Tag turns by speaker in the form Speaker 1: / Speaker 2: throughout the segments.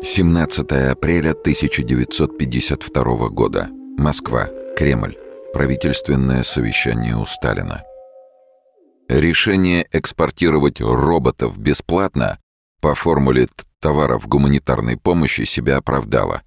Speaker 1: 17 апреля 1952 года. Москва. Кремль. Правительственное совещание у Сталина. Решение экспортировать роботов бесплатно по формуле товаров гуманитарной помощи себя оправдало.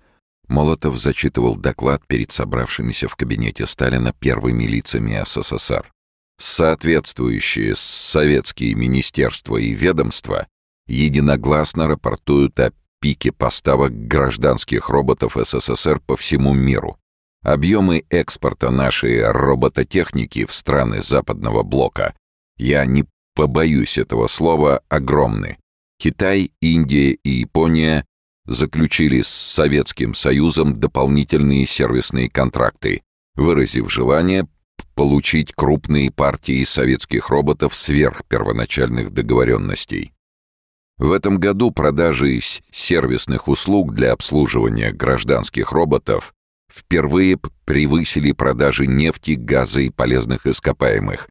Speaker 1: Молотов зачитывал доклад перед собравшимися в кабинете Сталина первыми лицами СССР. Соответствующие советские министерства и ведомства единогласно рапортуют о пике поставок гражданских роботов СССР по всему миру. Объемы экспорта нашей робототехники в страны западного блока, я не побоюсь этого слова, огромны. Китай, Индия и Япония заключили с Советским Союзом дополнительные сервисные контракты, выразив желание получить крупные партии советских роботов сверх первоначальных договоренностей. В этом году продажи сервисных услуг для обслуживания гражданских роботов впервые превысили продажи нефти, газа и полезных ископаемых,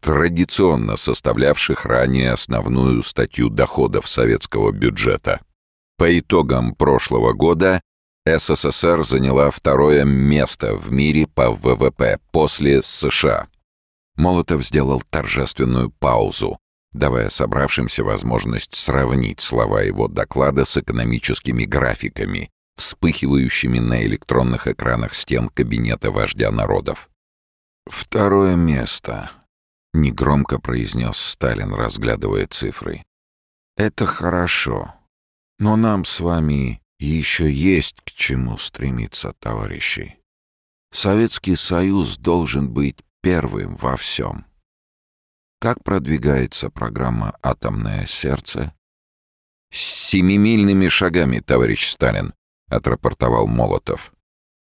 Speaker 1: традиционно составлявших ранее основную статью доходов советского бюджета. По итогам прошлого года СССР заняла второе место в мире по ВВП после США. Молотов сделал торжественную паузу, давая собравшимся возможность сравнить слова его доклада с экономическими графиками, вспыхивающими на электронных экранах стен кабинета вождя народов. «Второе место», — негромко произнес Сталин, разглядывая цифры. «Это хорошо, но нам с вами еще есть к чему стремиться, товарищи. Советский Союз должен быть первым во всем. Как продвигается программа «Атомное сердце»? «Семимильными шагами, товарищ Сталин», — отрапортовал Молотов.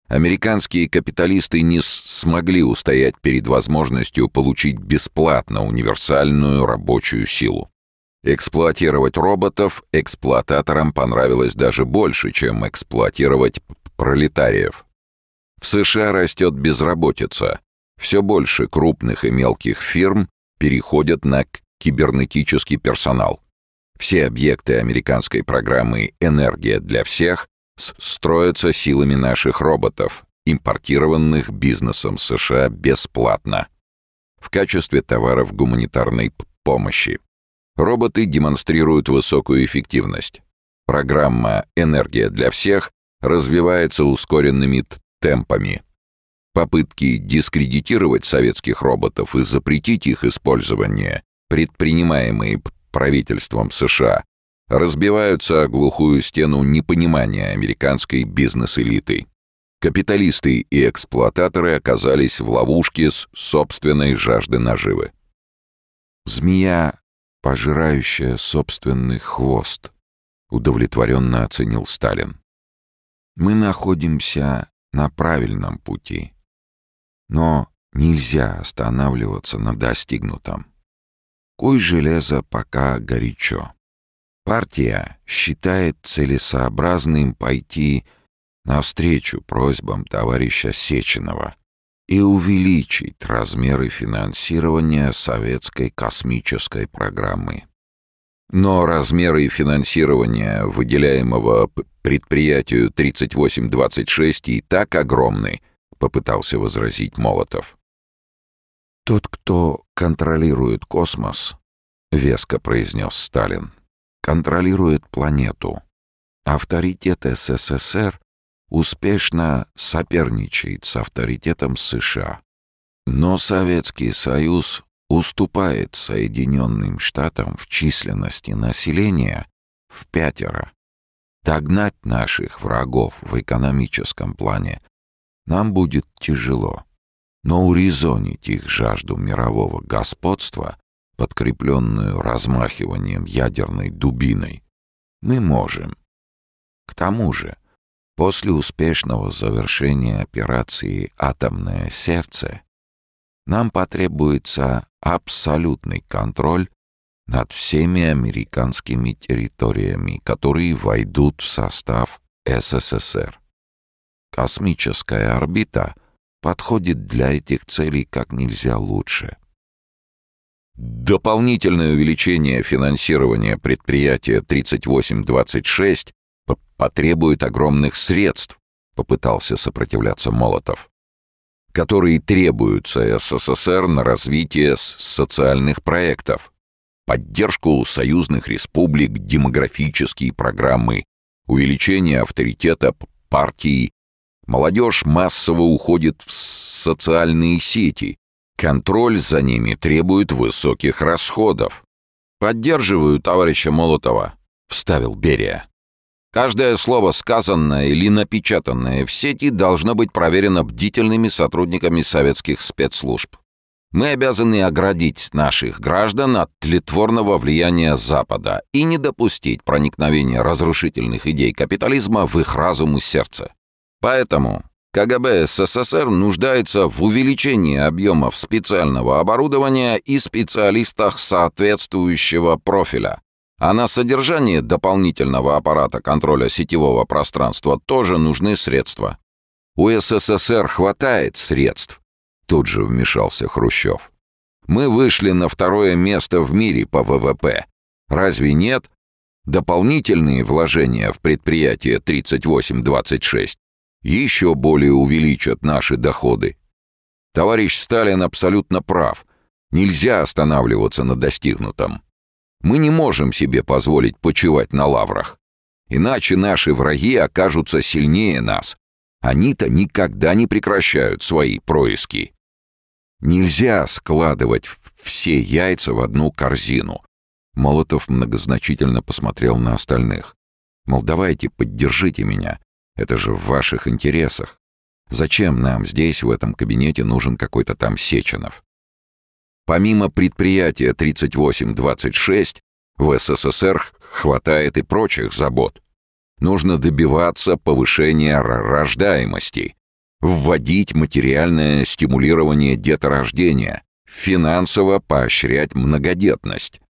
Speaker 1: Американские капиталисты не смогли устоять перед возможностью получить бесплатно универсальную рабочую силу. Эксплуатировать роботов эксплуататорам понравилось даже больше, чем эксплуатировать пролетариев. В США растет безработица. Все больше крупных и мелких фирм переходят на кибернетический персонал. Все объекты американской программы «Энергия для всех» строятся силами наших роботов, импортированных бизнесом США бесплатно, в качестве товаров гуманитарной помощи. Роботы демонстрируют высокую эффективность. Программа «Энергия для всех» развивается ускоренными темпами. Попытки дискредитировать советских роботов и запретить их использование, предпринимаемые правительством США, разбиваются о глухую стену непонимания американской бизнес-элиты. Капиталисты и эксплуататоры оказались в ловушке с собственной жажды наживы. Змея, пожирающая собственный хвост, удовлетворенно оценил Сталин. Мы находимся на правильном пути. Но нельзя останавливаться на достигнутом. Куй железо пока горячо. Партия считает целесообразным пойти навстречу просьбам товарища Сеченова и увеличить размеры финансирования советской космической программы. Но размеры финансирования, выделяемого предприятию 3826, и так огромны, попытался возразить Молотов. «Тот, кто контролирует космос», — веско произнес Сталин, — «контролирует планету. Авторитет СССР успешно соперничает с авторитетом США. Но Советский Союз уступает Соединенным Штатам в численности населения в пятеро. Догнать наших врагов в экономическом плане нам будет тяжело. Но урезонить их жажду мирового господства, подкрепленную размахиванием ядерной дубиной, мы можем. К тому же, после успешного завершения операции «Атомное сердце» нам потребуется абсолютный контроль над всеми американскими территориями, которые войдут в состав СССР. Космическая орбита подходит для этих целей как нельзя лучше. Дополнительное увеличение финансирования предприятия 3826 потребует огромных средств, попытался сопротивляться Молотов, которые требуются СССР на развитие социальных проектов, поддержку союзных республик, демографические программы, увеличение авторитета партии. Молодежь массово уходит в социальные сети. Контроль за ними требует высоких расходов. «Поддерживаю товарища Молотова», — вставил Берия. Каждое слово, сказанное или напечатанное в сети, должно быть проверено бдительными сотрудниками советских спецслужб. Мы обязаны оградить наших граждан от тлетворного влияния Запада и не допустить проникновения разрушительных идей капитализма в их разум и сердце. Поэтому КГБ СССР нуждается в увеличении объемов специального оборудования и специалистах соответствующего профиля, а на содержание дополнительного аппарата контроля сетевого пространства тоже нужны средства. У СССР хватает средств. Тут же вмешался Хрущев. Мы вышли на второе место в мире по ВВП. Разве нет? Дополнительные вложения в предприятие 3826 еще более увеличат наши доходы. Товарищ Сталин абсолютно прав. Нельзя останавливаться на достигнутом. Мы не можем себе позволить почивать на лаврах. Иначе наши враги окажутся сильнее нас. Они-то никогда не прекращают свои происки. Нельзя складывать все яйца в одну корзину. Молотов многозначительно посмотрел на остальных. Мол, давайте, поддержите меня. Это же в ваших интересах. Зачем нам здесь, в этом кабинете, нужен какой-то там Сеченов? Помимо предприятия 3826, в СССР хватает и прочих забот. Нужно добиваться повышения рождаемости, вводить материальное стимулирование деторождения, финансово поощрять многодетность.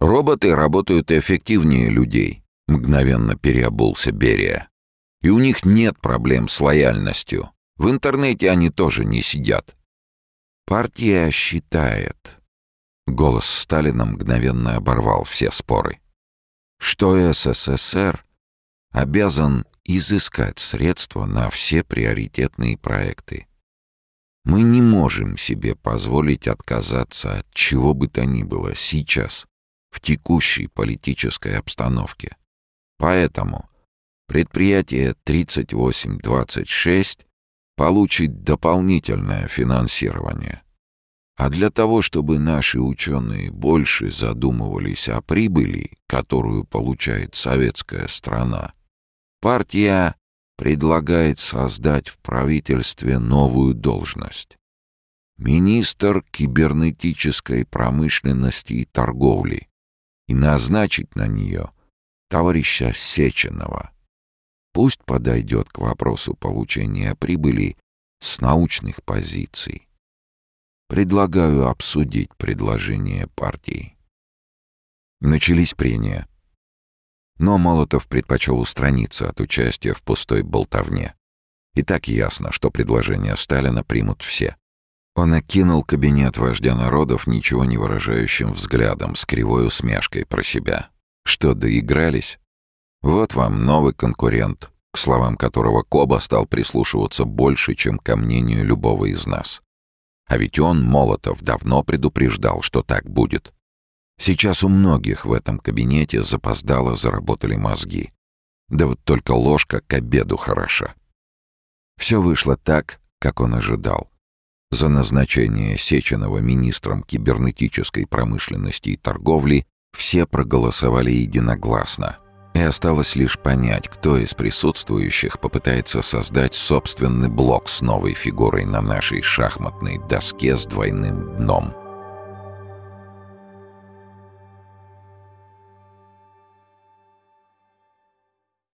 Speaker 1: Роботы работают эффективнее людей, мгновенно переобулся Берия. И у них нет проблем с лояльностью. В интернете они тоже не сидят. Партия считает. Голос Сталина мгновенно оборвал все споры. Что СССР обязан изыскать средства на все приоритетные проекты. Мы не можем себе позволить отказаться от чего бы то ни было сейчас, в текущей политической обстановке. Поэтому предприятие 3826 получить дополнительное финансирование. А для того, чтобы наши ученые больше задумывались о прибыли, которую получает советская страна, партия предлагает создать в правительстве новую должность. Министр кибернетической промышленности и торговли и назначить на нее товарища Сеченова – Пусть подойдет к вопросу получения прибыли с научных позиций. Предлагаю обсудить предложение партии. Начались прения. Но Молотов предпочел устраниться от участия в пустой болтовне. И так ясно, что предложение Сталина примут все. Он окинул кабинет вождя народов ничего не выражающим взглядом с кривой усмешкой про себя. Что, доигрались? Вот вам новый конкурент, к словам которого Коба стал прислушиваться больше, чем ко мнению любого из нас. А ведь он, Молотов, давно предупреждал, что так будет. Сейчас у многих в этом кабинете запоздало заработали мозги. Да вот только ложка к обеду хороша. Все вышло так, как он ожидал. За назначение Сеченова министром кибернетической промышленности и торговли все проголосовали единогласно — и осталось лишь понять, кто из присутствующих попытается создать собственный блок с новой фигурой на нашей шахматной доске с двойным дном.